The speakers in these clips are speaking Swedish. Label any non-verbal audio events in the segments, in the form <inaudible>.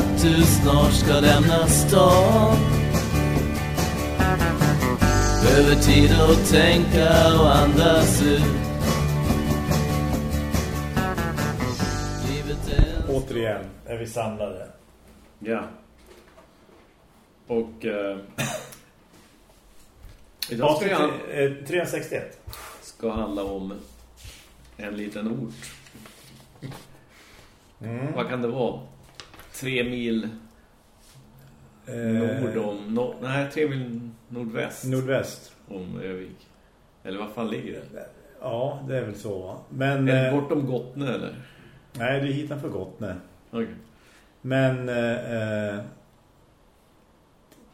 att du snart ska lämna stan Behöver tid att tänka och andas ut Återigen är vi samlade. Ja. Och... Eh, <sniffs> idag ska, jag, Avsnitt eh, 361. ska handla om en liten ort. Mm. Vad kan det vara? Tre mil Eh, nord om... No, nej, tre mil nordväst Nordväst. om Övik. Eller vad fan ligger det? Ja, det är väl så? Men... Är det eh, bortom Gottne eller? Nej, det är hitanför Gottne. Okej. Men... Eh, eh,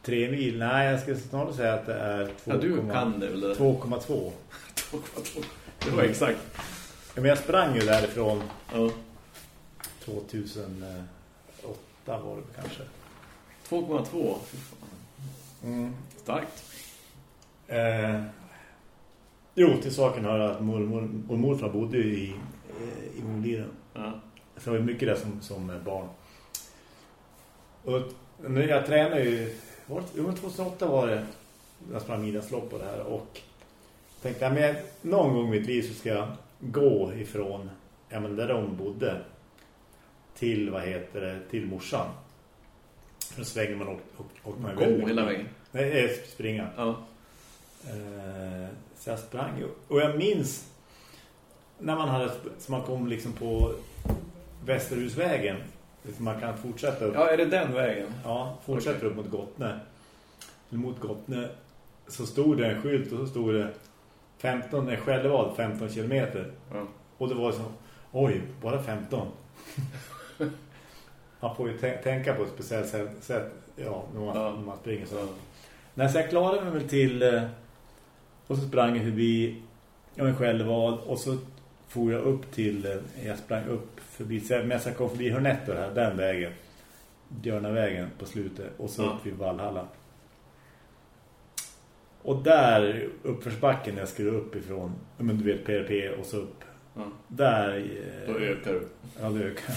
tre mil? Nej, jag ska snarare säga att det är 2,2. Ja, du kan det väl? det? 2,2. <laughs> Det var exakt. Ja, Men jag sprang ju därifrån Ja. 2008 var det kanske. 2,2. Fy fan. Mm. Starkt. Eh, jo, till saken hör att mormor och morfar bodde i, i Moliden. Ja. Så det var mycket där som, som barn. Och nu jag tränade ju... Var det, jo, 2008 var det jag sprang middagslopp på det här. Och tänkte men någon gång i mitt liv så ska jag gå ifrån ja, men där de bodde till, vad heter det, till morsan. Då svänger man och, och, och man Gå väldigt hela vägen. Nej, eh, springa. Ja. Eh, så jag sprang. Och jag minns när man hade så man kom liksom på Västerhusvägen. Så man kan fortsätta upp. ja, är det den vägen? Ja, fortsätter Okej. upp mot Gottne. Mot Gottne så stod det en skylt och så stod det 15, en självvad 15 kilometer. Ja. Och det var så, oj, bara 15. Man får ju tän- tänka på ett speciellt sätt, sätt ja, när, man, Ja. när man springer så. Ja. Nej, så jag klarade mig väl till eh, och så sprang jag förbi ja, en självvad och så for jag upp till eh, jag sprang upp förbi jag, men jag kom förbi Hörnetto här, den vägen Björnavägen på slutet och så Ja. upp vid Valhalla och där uppförsbacken när jag skulle upp ifrån men du vet PRP och så upp Ja. där eh, Då ökar du. ja det ökar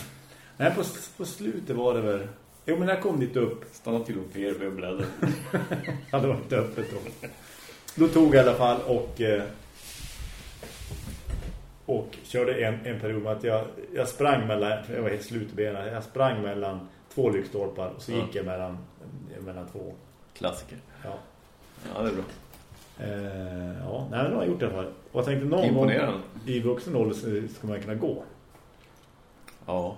nej på, på slutet var det väl jo men när jag kom dit upp Stanna till och PRP och bläddra. Ja, det var inte öppet då. Då tog jag i alla fall och eh, och körde en, en period med att jag, jag sprang mellan, jag var helt slut i benen, jag sprang mellan två lyktstolpar och så Ja. gick jag mellan, mellan två. Klassiker. Ja, Ja, det är bra. eh, ja nej, men det har jag gjort i alla fall. Och jag tänkte någon gång i vuxen ålder ska man kunna gå. Ja.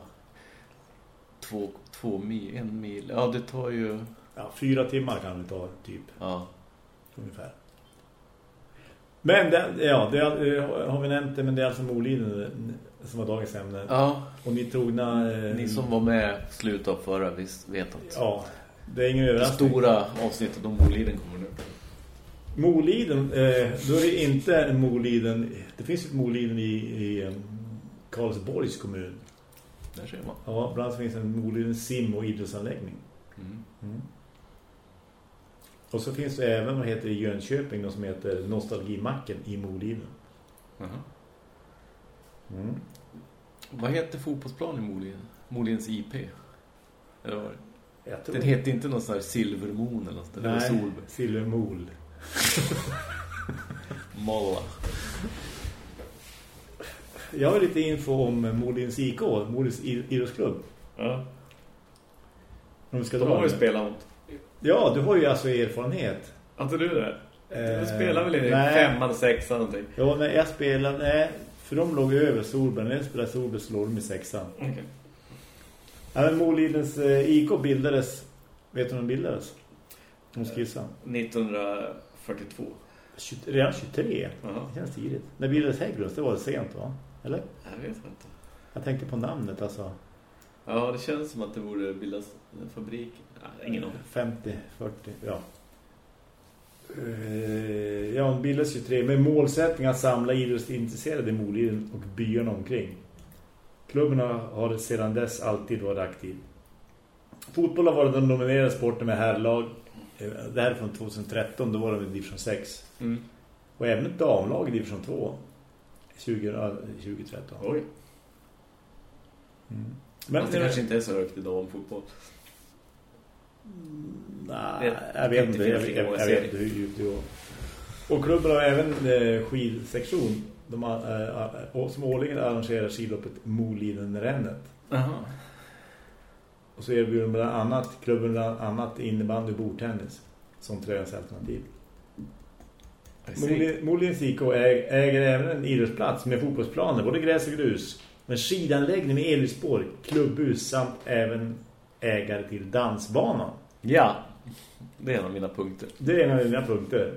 Två, två mil, en mil. Ja, det tar ju... Ja, fyra timmar kan det ta typ. Ja. ungefär. Men det, ja, det eh, har vi nämnt det, men det är alltså Moliden som var dagens ämne. Ja, Och ni trogna... Eh, ni som var med slutet av förra visst vet att Ja, det är ingen det överraskning. stora avsnittet om Boliden kommer nu. Moliden, eh, då är det inte en Moliden... Det finns ett Moliden i, i eh, Karlsborgs kommun. Där ser man. Ja, bland annat finns en Moliden sim- och idrottsanläggning. Mm. Och så finns det även, vad heter i Jönköping, något som heter Nostalgimacken i Moliden. Jaha. Mm. Vad heter fotbollsplanen i Moliden? Molidens IP? Eller vad det? Den heter inte någon sån här Silvermon eller något. Nej. Silvermol. <laughs> Molla. Jag har lite info om Molins IK, Molins idrottsklubb. Ja. Vi ska De har ju spelat mot. Ja, du har ju alltså erfarenhet. Har inte du det? Eh, Du spelar väl i nej. femman, sexan någonting? Ja, när jag spelade, nej, för de låg ju över Solberg. När jag spelade Solberg så låg de i sexan. Okej. Ja, men Molidens eh, IK bildades, vet du när de bildades? De skissade. 1942. 20, redan 23? Jaha. Det känns tidigt. När bildades Hägglunds? Det var sent va? Eller? Jag vet inte. Jag tänkte på namnet alltså. Ja, det känns som att det borde bildas en fabrik. Nej, ingen aning. 50, 40, ja. Eh, Ja, de bildades 23 med målsättning att samla idrottsintresserade i Moliden och byarna omkring. Klubben har sedan dess alltid varit aktiv. Fotboll har varit den nominerade sporten med herrlag. Eh, Det här är från 2013, då var de i division 6. Mm. Och även ett damlag i division 2. 20, ja, 2013. Oj. Mm. Men Men det kanske inte är så högt idag om fotboll. Nej, jag vet inte. Jag, vet inte hur djupt det går. Och klubben har även eh, skidsektion de, eh, eh, som årligen arrangerar skidloppet Molinen-rännet. Jaha. Och så erbjuder de bland annat klubben bland annat innebandy och bordtennis som träningsalternativ. Molins IK äger, även en idrottsplats med fotbollsplaner, både gräs och grus. Med skidanläggning med elspår, klubbhus samt även ägare till dansbanan. Ja, det är en av mina punkter. Det är en av dina punkter.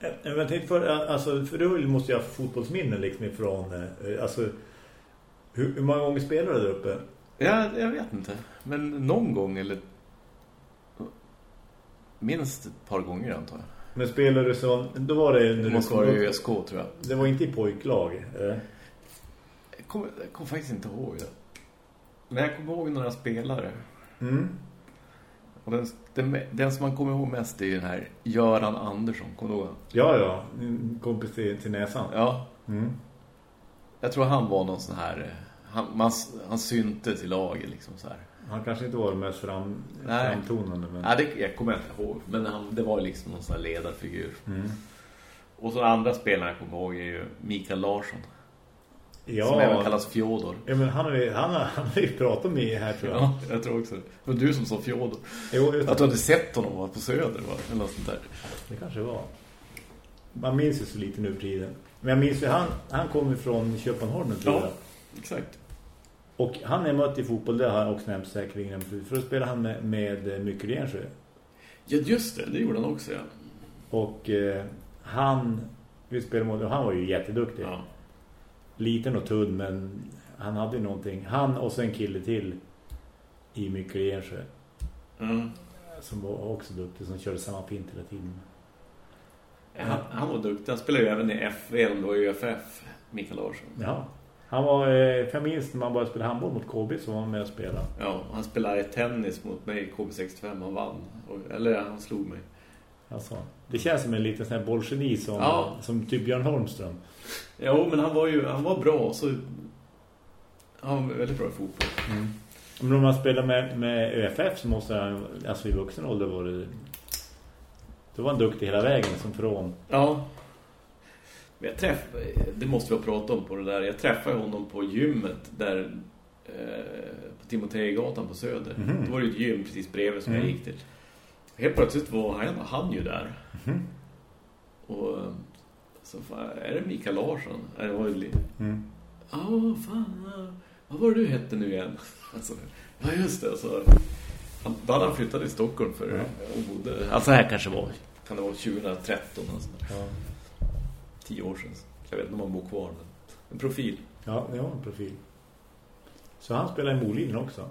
Eh, Men jag tänkte för, alltså, för du måste ju ha fotbollsminnen liksom ifrån, eh, alltså, hur, hur många gånger spelar du där uppe? Ja, jag vet inte. Men någon gång eller minst ett par gånger antar jag. Men spelar du så, då var det när Det du måste kom vara i ÖSK tror jag. Det var inte i pojklag. eh? Jag kommer, kommer faktiskt inte ihåg det. Men jag kommer ihåg några spelare. Mm. Och den, den, den som man kommer ihåg mest är ju den här Göran Andersson. Kommer du ihåg? Ja, ja. Kompis till, till näsan. Ja, Mm. jag tror han var någon sån här... Han, man, han synte till laget liksom så här. Han kanske inte var mest fram, Nej. framtonande. Men... Ja, det, jag kommer inte ihåg. Men han, det var ju liksom någon sån här ledarfigur. Mm. Och så andra spelare jag kommer ihåg är ju Mikael Larsson. Ja, Som även kallas Fjodor. ja men han har ju, han har, han har ju pratat med här tror jag. Ja, jag tror också det. Var du som sa Fjodor. Jo, just Att du hade sett honom va, på Söder va? Eller något sånt där. det kanske var. Man minns ju så lite nu för tiden. Men jag minns ju, han, han kommer från Köpenhamn tror Ja. jag. Exakt. Och han är mött i fotboll, det har jag också nämnt säkerligen. För då spelar han med, med Mycket Rensjö. Ja, just det. Det gjorde han också, ja. Och eh, han, vi spelade mot, och han var ju jätteduktig. ja. Liten och tunn, men han hade ju någonting. Han och så en kille till i Mycket Rensjö. Mm. Som var också duktig, som körde samma pint hela tiden. Han, han var duktig. Han spelade ju även i FL och ÖFF, Mikael Larsson. Ja. Han var, eh, för jag minns när man började spela handboll mot KB så var han med och spelade. Ja, han spelade tennis mot mig i KB65. Han vann. Eller han slog mig. Alltså, det känns som en liten sån här bollgeni som, Ja. som typ Björn Holmström. Jo, men han var ju han var bra. Så han var väldigt bra i fotboll. Men om man spelar med, med ÖFF så måste han, alltså i vuxen ålder var det... Då var han duktig hela vägen som från... Ja. Men jag träffade, det måste vi ha pratat om på det där. Jag träffade honom på gymmet där eh, på Timotejgatan på Söder. Mhm. Det var ju ett gym precis bredvid som jag Mm. gick till. Helt plötsligt var han, han ju där. Mhm. Och eh, så fan, är det Mikael Larsson? Det var ju Mm. Ja, fan. ja. Vad var det du hette nu igen? <laughs> Alltså, ja, just det. Så, han, då hade han flyttat till Stockholm för Ja. och bodde. Alltså här kanske var, kan det vara 2013 alltså, Ja. Tio år sedan. Jag vet inte om han bor kvar, men en profil. Ja, det var en profil. Så han spelar i Moliden också.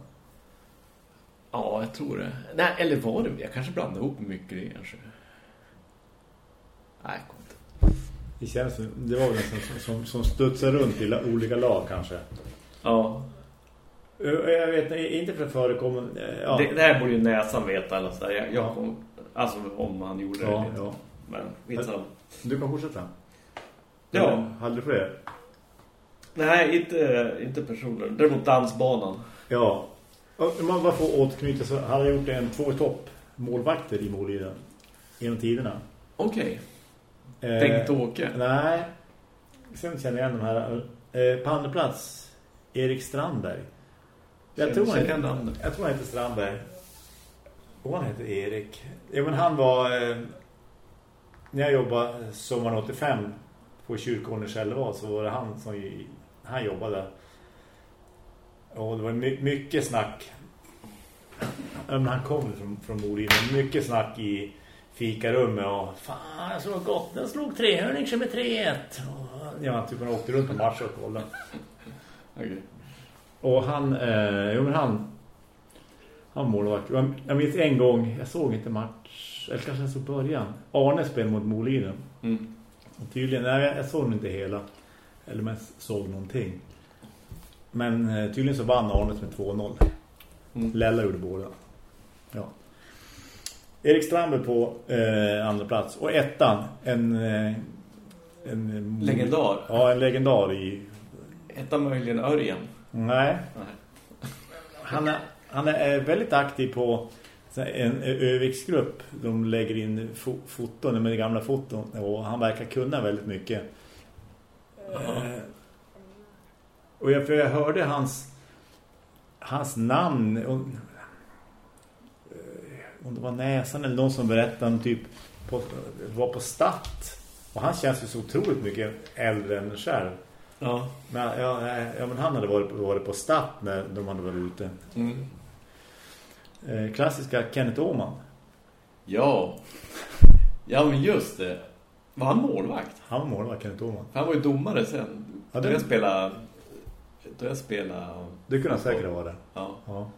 Ja, jag tror det. Nej, eller var det? Jag kanske blandade ihop mycket det kanske. Nej, kommer inte. Det känns som, det var väl en som, som, som studsar runt i olika lag kanske. Ja, Jag vet inte för förekommen... Ja, det, det här borde ju näsan veta. Eller så. Jag, jag Ja. kom, alltså om han gjorde det. ja, lite. ja. Men skitsamma. Du kan fortsätta. Ja. Hade du fler? Nej, inte, inte personer. Däremot dansbanan. Ja. Man bara får återknyta så hade jag gjort en två i topp målvakter i Moliden genom tiderna. Okej. Eh, Bengt-Åke. Nej. Sen känner jag igen de här. Eh, på andra plats, Erik Strandberg. Jag Känner- tror, han namnet. jag tror han heter Strandberg. Och han heter Erik. Ja, men han var... Eh, när jag jobbade sommaren 85 på kyrkogården Själva så var det han som han jobbade. Och det var my, mycket snack. Men han kom från, från Moliden. Mycket snack i fikarummet och fan, såg gott. Den slog trehörning som är 3-1. Och, Ja, typ han åkte runt på matcher och kollade. Okej. Och han, eh, jo men han han målvakt. Jag, jag minns en gång, jag såg inte match, eller kanske jag såg början. Arne spelade mot Moliden. Mm. Och tydligen, nej jag såg inte hela. Eller men såg någonting. Men eh, tydligen så vann Arne med 2-0. Mm. Lella gjorde båda. Ja. Erik Strandberg på eh, andra plats. Och ettan, en... Eh, en Legendar. Ja, en legendar i... Hette möjligen Örjan? Nej, Nej. han, är- han är väldigt aktiv på en överviktsgrupp. De lägger in fo foton med gamla foton och han verkar kunna väldigt mycket. Uh och jag, för jag hörde hans hans namn och, om det var näsan eller någon som berättade om typ på, var på stat och han känns ju så otroligt mycket äldre än själv. Ja. Men, ja, ja, men han hade varit, varit på stat när de hade varit ute. Mm. Eh, klassiska Kenneth Åman. Ja. Ja, men just det. Var han målvakt? Han var målvakt, Kenneth Åman. Han var ju domare sen. Ja, det... Då jag spelade... Då jag spelade... Det kunde han säkert vara det. Ja. ja.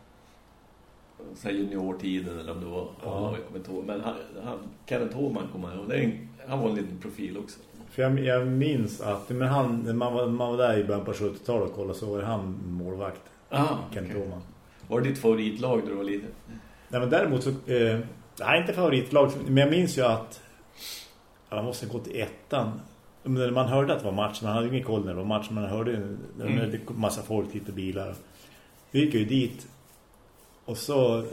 Så juniortiden eller om det var... Ja. Jag kommer inte ihåg. Men han, han, Kenneth Åman kom han ihåg. Han var en liten profil också. För jag, jag minns att men han, man, var, man var där i början på 70-talet och kollade så var han målvakt. Ah, Kent okay. Var det ditt favoritlag var liten? Nej, men däremot så... Eh, nej, inte favoritlag. Men jag minns ju att... Han måste gå till ettan. Men man hörde att det var match. Man hade ingen koll när det var match. Man hörde ju mm. det massa folk hit och bilar. Vi gick ju dit. Och så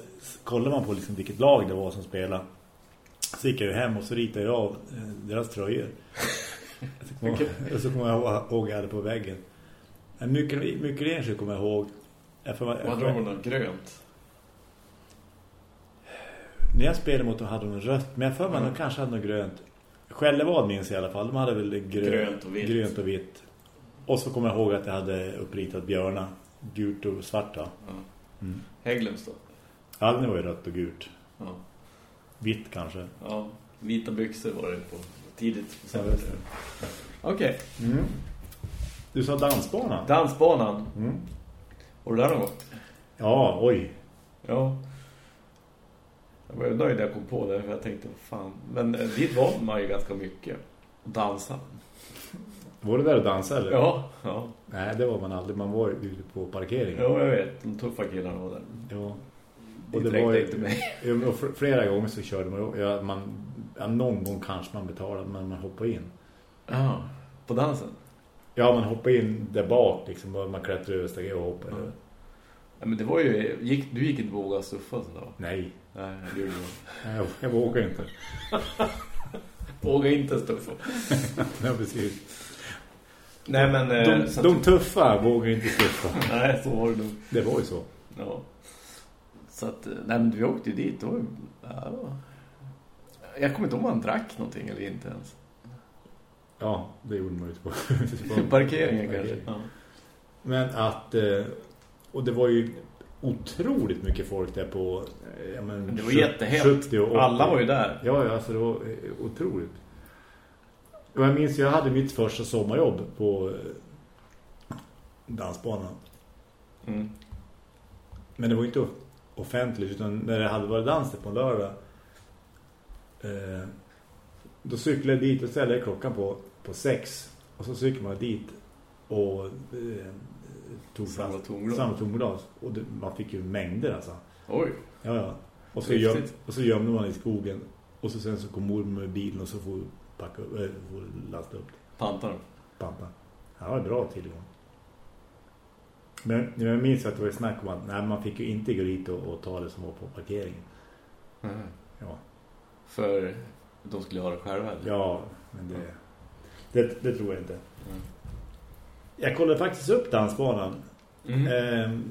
kollade man på liksom vilket lag det var som spelade. Så gick jag ju hem och så ritade jag av eh, deras tröjor. <laughs> Och så kommer jag ihåg att jag hade på väggen. Mycket, mycket enskilt kommer jag ihåg. Jag får, jag, Vad hade de något grönt? När jag spelade mot dem hade de rött. Men jag för mig mm. de kanske hade något grönt. Själva minns jag i alla fall. De hade väl grönt, grönt, och, vitt. grönt och vitt. Och så kommer jag ihåg att jag hade uppritat björna. Gult och svart då. Mm. Hägglunds då? Det var ju rött och gult. Ja. Vitt kanske. Ja, vita byxor var det på tidigt. Ja, Okej. Okay. Mm. Du sa dansbanan? Dansbanan. Mm. Var du där någon gång? Ja, oj. Ja. Jag var nöjd när jag kom på det för jag tänkte, fan. Men eh, dit var man ju ganska mycket. Och dansa. Var du där och dansade eller? Ja, ja. Nej, det var man aldrig. Man var ute på parkeringen. Ja, jag vet. De tuffa killarna var där. Ja. Och det, det var ju inte mig. <laughs> Och flera gånger så körde man, ja, man ja, någon gång kanske man betalade men man hoppade in. Ja, på dansen? Ja, man hoppade in där bak liksom, man klättrade över steg och hoppade. Ja. ja. men det var ju, gick, du gick inte våga surfa så då? Nej. Nej, det gjorde jag. jag, jag vågar inte. <laughs> vågar inte stuffa. <laughs> ja, precis. Nej, men... De, de, de tuffa vågar inte stuffa. <laughs> Nej, så var det nog. Det var ju så. Ja. Så att, nej men vi åkte ju dit och, ja, jag kommer inte ihåg om man drack någonting eller inte ens. Ja, det gjorde man ju på, <laughs> på parkeringen kanske. Ja. Men att, eh, och det var ju otroligt mycket folk där på eh, ja, men, Det var jättehett. Alla var ju där. Ja, ja, alltså det var eh, otroligt. Och jag minns, jag hade mitt första sommarjobb på dansbanan. Mm. Men det var inte offentligt utan när det hade varit dans på en lördag eh, då cyklade jag dit och ställde klockan på, på sex och så cyklade man dit och eh, tog samma tomglas. Samma tomglas. Och det, man fick ju mängder alltså. Oj. Ja, ja. Och så, göm, och så gömde man i skogen och så sen så kom mor med bilen och så får packa, äh, får lasta upp det. Pantar? Pantar. Ja, det var bra tillgång. Men jag minns att det var snack om att nej, man fick ju inte gå dit och, och ta det som var på parkeringen. Mm. Ja. För de skulle ha det själva? Eller? Ja, men det, det, det tror jag inte. Mm. Jag kollade faktiskt upp dansbanan. Mm. Ehm,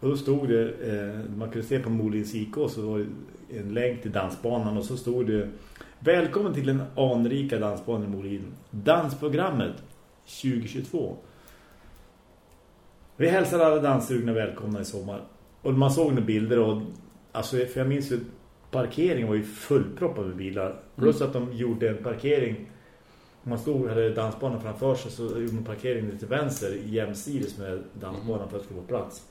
och då stod det, eh, man kunde se på Molins IK så var det en länk till dansbanan och så stod det Välkommen till den anrika dansbanan i Molin. Dansprogrammet 2022. Vi hälsar alla danssugna välkomna i sommar. Och man såg några bilder och alltså för jag minns ju parkeringen var ju fullproppad med bilar. Plus mm. att de gjorde en parkering man stod hade dansbanan framför sig så gjorde man parkeringen till vänster jämsides med dansbanan för att få plats.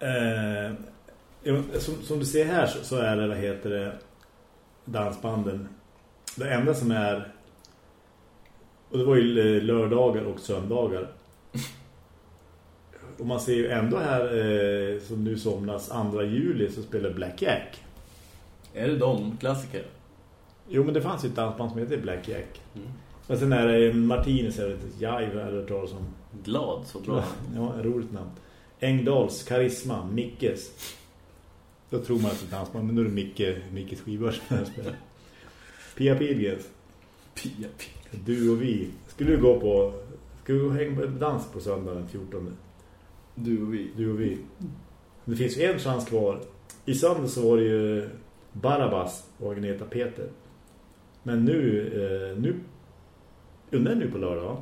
Eh, som, som, du ser här så, så är det, vad heter det, dansbanden. Det enda som är och det var ju eh, lördagar och söndagar. Och man ser ju ändå här eh, som nu somnas 2 juli så spelar Black Jack. Är det de klassiker? Jo, men det fanns ju ett dansband som heter Black Jack. Mm. Men sen är det Martinez, inte, Jive eller talas som. Glad, så bra. <laughs> Ja, roligt namn. Engdals, Karisma, Mickes. Då tror man att det är dansband, men nu är det Micke, Mickes skivor som jag spelar. Pia Pilgens. Pia Pilgens. Du och vi. Skulle du gå på... Skulle du hänga på dans på söndag den 14? Du och vi. Du och vi. Det finns ju en chans kvar. I söndag så var det ju Barabbas och Agneta Peter. Men nu... Eh, nu undrar nu på lördag, va?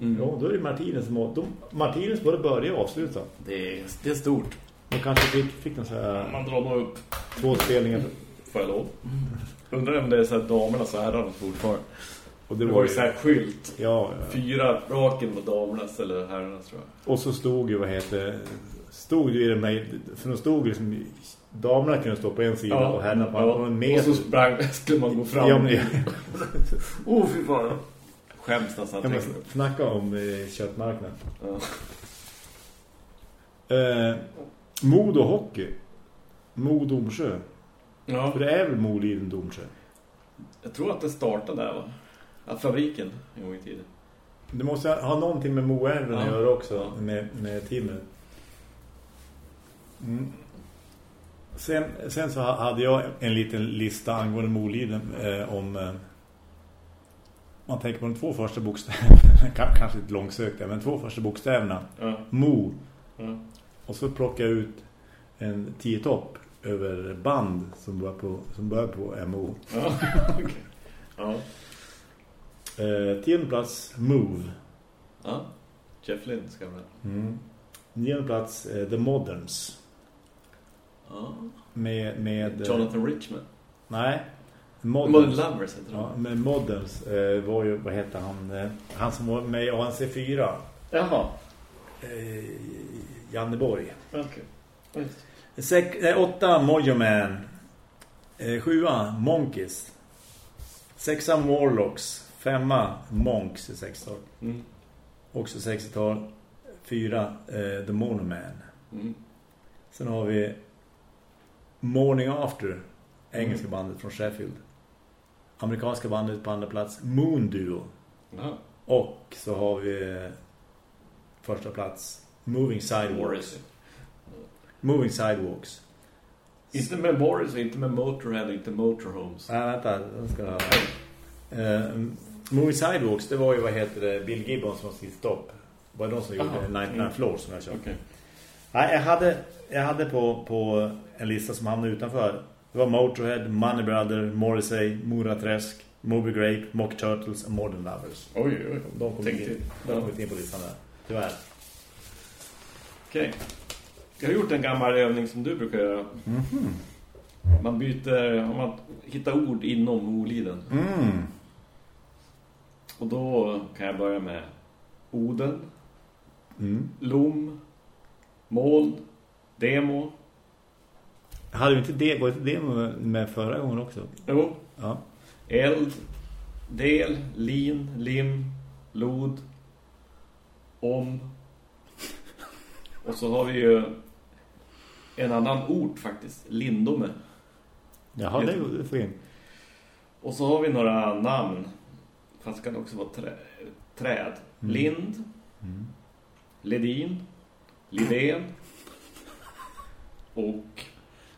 Mm. Ja, då är det Martinez som har... De, Martinez både börja och avsluta. Det, är, det är stort. De kanske fick, fick någon så här Man drar nog upp. två spelningar. Får jag lov? Undrar om det är så här damernas och herrarnas fortfarande. Och Det var ju så här skylt. Ja, ja. Fyra raken på damernas eller herrarnas tror jag. Och så stod ju, vad heter Stod ju i det med, för de stod liksom Damerna kunde stå på en sida och herrarna på ja. och en meter. Och så sprang, <laughs> skulle man gå fram. Ja, men, <laughs> oh, fy fan. Skäms nästan. ja, men, snacka om eh, köttmarknaden. Ja. Eh, Mod och hockey. Mod Domsjö. ja. För det är väl Moliden Domsjö. Jag tror att det startade där va? Ja, fabriken en gång i tiden. Det måste ha någonting med Moälven att Ja. göra också. Ja. Med, med timmer. Mm. Sen, sen så hade jag en liten lista angående Moliden eh, om eh, man tänker på de två första bokstäverna <laughs> kanske lite långsökt men två första bokstäverna Ja. Mo Ja. och så plockar jag ut en tio-topp över band som börjar på, som börjar på MO Ja. <laughs> Okej. ja. eh, tionde plats Move Ja. Jeff Lynne ska vara. mm. nionde plats eh, The Moderns. Med, med eh, Jonathan Richman. nej. Modern Lovers heter ja, med Moderns eh, var ju, vad heter han eh, han som var med i ANC4 Jaha. eh, Janneborg Okej. Sek, eh, åtta Mojo Man. Eh, Sjua Monkeys. Sexa Warlocks Femma Monks i 60-tal Mm. Också 60-tal Fyra eh, The Monoman Mm. Sen har vi Morning After Engelska bandet från Sheffield Amerikanska bandet på andra plats Moon Duo Ja. Och så har vi eh, Första plats Moving Sidewalks. Moving Sidewalks Inte med Morrissey, inte med Motorhead, inte Motorhomes. Nej, vänta, den ska jag uh, Moving Sidewalks, det var ju, vad heter det, Bill Gibbons som har skrivit stopp. Var det de som Aha. gjorde Night Mm. Floor som jag köpte? Okej. Nej, jag hade, jag hade på, på en lista som hamnade utanför. Det var Motorhead, Money Brother, Morrissey, Mora Träsk, Moby Grape, Mock Turtles och Modern Lovers. Oj, oj. De kom, in, de kom in på listan där. Tyvärr. Okej. Jag har gjort en gammal övning som du brukar göra. Mhm. Man byter, man hittar ord inom Moliden. Mm. Och då kan jag börja med Oden, Mm. Lom, Moln, Demo. Hade vi inte det, inte det med, förra gången också? Jo, Ja. Eld, Del, Lin, Lim, Lod, Om. Och så har vi ju en annan ort faktiskt, Lindome. Jaha, det är fint. Och så har vi några namn. Fast det kan också vara trä, träd. Mm. Lind, Mm. Ledin, Lidén och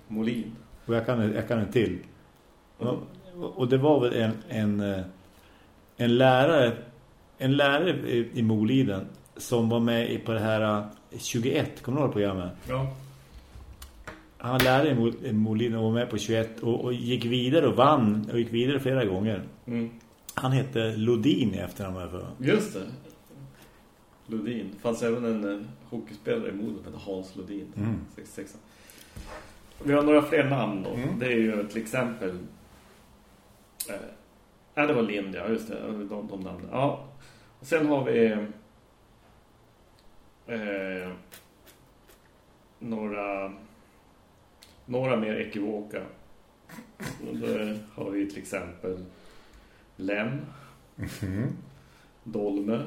Molin. Och jag kan, jag kan en till. Ja. Och det var väl en, en, eh, en lärare en lärare i, Moliden som var med på det här eh, 21, kommer du ihåg programmet? Ja. Han lärde i Mol- i Moliden och var med på 21 och, och gick vidare och vann och gick vidare flera gånger. Mm. Han hette Lodin i efternamn. Just det. Lodin. Det fanns även en, hockeyspelare i Modo som hette Hans Lodin. Mm. 66. Vi har några fler namn då. Mm. Det är ju till exempel... Eh, ja, det var Lind, ja. Just det. De, de namnen. Ja. Och sen har vi... Eh, några... Några mer ekivoka. Och Då har vi till exempel Lem, Mm. Dolme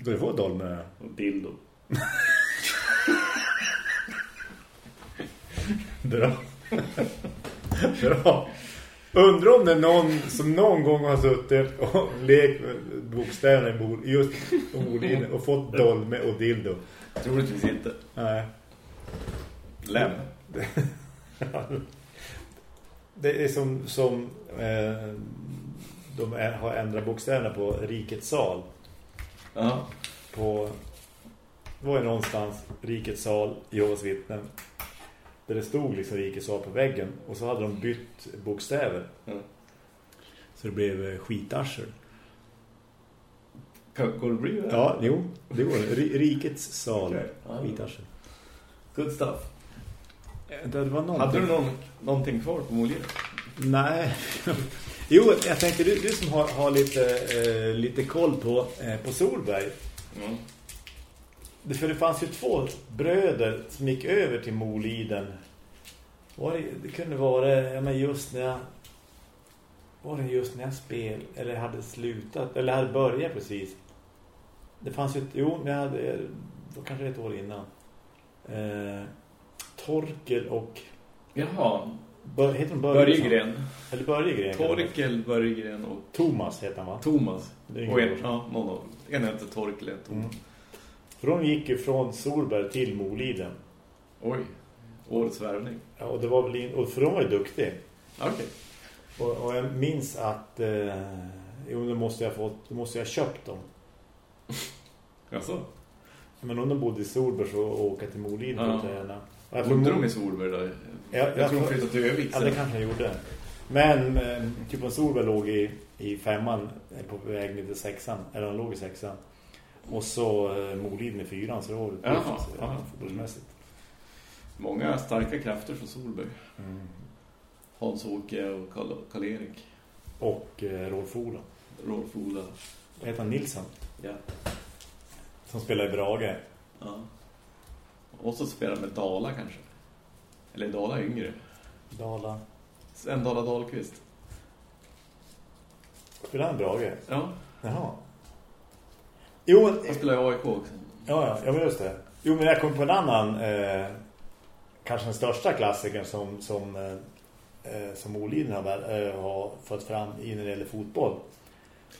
Då det var Dolme. och Dildo. <laughs> Bra. <laughs> Bra. Undrar om det är någon som någon gång har suttit och lekt med bokstäverna i bord, just Moliden och fått dolme och dildo. Troligtvis inte. Nej. Lem. <laughs> Det är som, som eh, de är, har ändrat bokstäverna på Rikets sal. Ja. På, var är någonstans Rikets sal, Jehovas vittnen. Där det stod liksom Rikets sal på väggen. Och så hade de bytt bokstäver. Mm. Så det blev eh, skitarsel. Kan- Går det bli det? Ja, jo, det går det. Ri- Rikets sal. Ja. skitarsel. Good stuff. Eh, Det var någonting. Hade du någon, någonting kvar på Molin? Nej. <laughs> jo, jag tänkte du, du som har, har lite, eh, lite koll på, eh, på Solberg. Mm. Det, för det fanns ju två bröder som gick över till Moliden. Var det, det kunde vara ja, men just när jag var det just när jag spel eller hade slutat eller hade börjat precis. Det fanns ju ett, jo, när jag hade då kanske ett år innan. Eh, Torkel och Jaha, Bör, heter de Börje? Börjegren. Eller Börjegren. Torkel, Börjegren och Thomas heter han va? Thomas. Och en, ja, någon av En hette Torkel, en Thomas. Mm. För de gick ju från Solberg till Moliden. Oj, årets värvning. Ja, och, det var väl in, och för de var ju duktiga. Okej. Och, och jag minns att eh, jo, då måste jag fått, då måste jag ha köpt dem. <laughs> Alltså, Men om de bodde i Solberg så åka till Moliden Ja. att träna. Jag tror bodde de i Solberg då? Ja, jag, jag tror de flyttade till Övik Ja, det kanske jag gjorde. Men eh, typ om Solberg låg i, i femman eh, på väg ner till sexan. Eller han låg i sexan. Och så eh, Moliden i fyran så det var det ja, fotbollsmässigt. Många starka krafter från Solberg. Mm. Hans-Åke och Karl- Karl-Erik. Och eh, Rolf Ola. Rolf Ola. Vad heter han? Nilsson? Ja. Som spelar i Brage. ja. Och så spelar med Dala kanske. Eller Dala yngre. Dala. En Dala Dahlqvist. Spelar han i Brage? Ja, Jaha. Jo, men, han spelar i AIK också. ja, ja, ja, men just det. Jo, men jag kom på en annan, eh, kanske den största klassikern som, som, eh, eh, som Olin har, eh, har fått fram i när det gäller fotboll.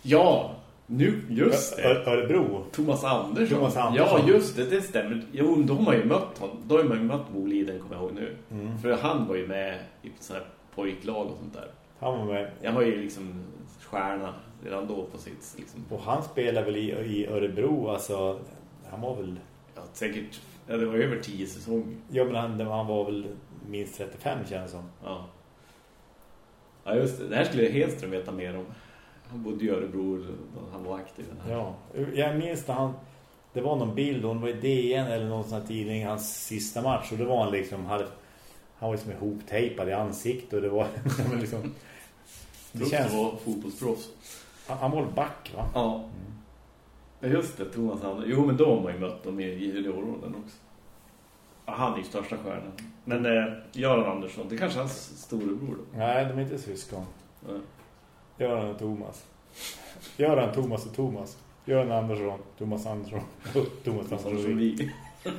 Ja, nu, just det. Ö- Örebro. Thomas Andersson. Thomas Andersson. Ja, just det, det stämmer. Jo, då har man ju mött honom. Då har man ju mött Boliden, kommer jag ihåg nu. Mm. För han var ju med i sådana här pojklag och sånt där. Han var med. Jag var ju liksom stjärna redan då på sitt liksom. Och han spelar väl i, i Örebro, alltså han var väl Ja, säkert, ja, det var över tio säsonger. ja, men han, han var väl minst 35 känns som. Ja. Ja, just det. Det här skulle Hedström veta mer om. Han bodde i Örebro han var aktiv. Ja, jag minns när han det var någon bild, hon var i DN eller någon sån här tidning, hans sista match och det var han liksom, hade, han var liksom ihoptejpad i ansiktet och det var <laughs> liksom, det känns, vara fotbollsproffs. han, han var back va? Ja. Ja, just det. Thomas Andersson. Jo, men då har man ju mött dem i junioråren också. Ja, han är ju största stjärnan. Men eh, Göran Andersson, det är kanske hans storebror då. Nej, de är inte syskon. Ja. Göran och Thomas. Göran, Thomas och Thomas. Göran Andersson, Thomas Andersson. <laughs> Thomas Thomas Andersson. Vi. <laughs>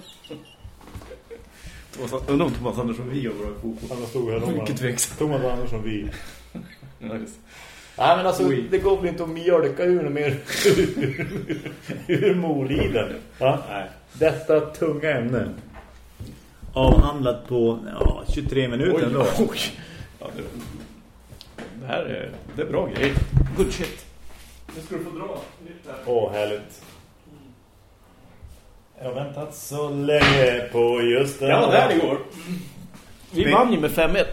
Undrar om Thomas Andersson Vi bra i fotboll. Han stor här Mycket tveksamt. Thomas Andersson, vi. <laughs> Ja. Nej men alltså, Oj. det går väl inte att mjölka ur mer ur Moliden. Va? Nej. Detta tunga ämne. Avhandlat på ja, 23 minuter oj. Ja, det, det här är, det är bra grejer. Good shit. Nu ska du få dra nytt här. Åh, härligt. Jag har väntat så länge på just det Ja, där det går. Vi Men- vann ju med 5-1.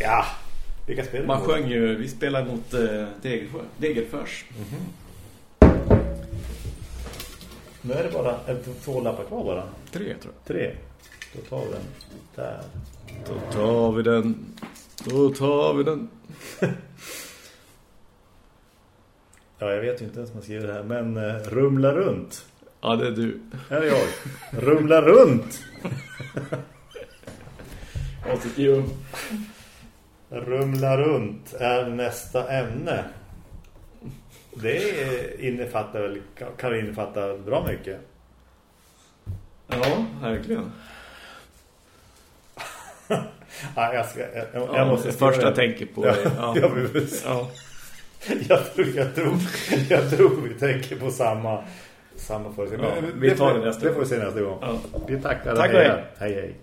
Ja, vilka spelar Man vi? sjöng ju, vi spelade mot eh, Degerfors. Degerfors. Nu är det bara två lappar kvar bara. Tre tror jag. Tre. Då tar vi den. Där. Då tar vi den. Då tar vi den. <laughs> Ja, jag vet ju inte ens man skriver det här. Men uh, rumla runt. Ja, det är du. Här är jag. rumla runt. <laughs> Rumla runt är nästa ämne. Det innefattar väl, kan innefatta bra mycket. Ja, verkligen. <laughs> ja, jag, ska, jag, jag Ja, måste det första jag tänker på Ja, ja. <laughs> Ja. jag, tror, jag, tror, jag tror vi tänker på samma, samma föreställning. Ja, vi tar det nästa Det får vi se nästa gång. Ja. Vi tackar Tack hej. Hej hej.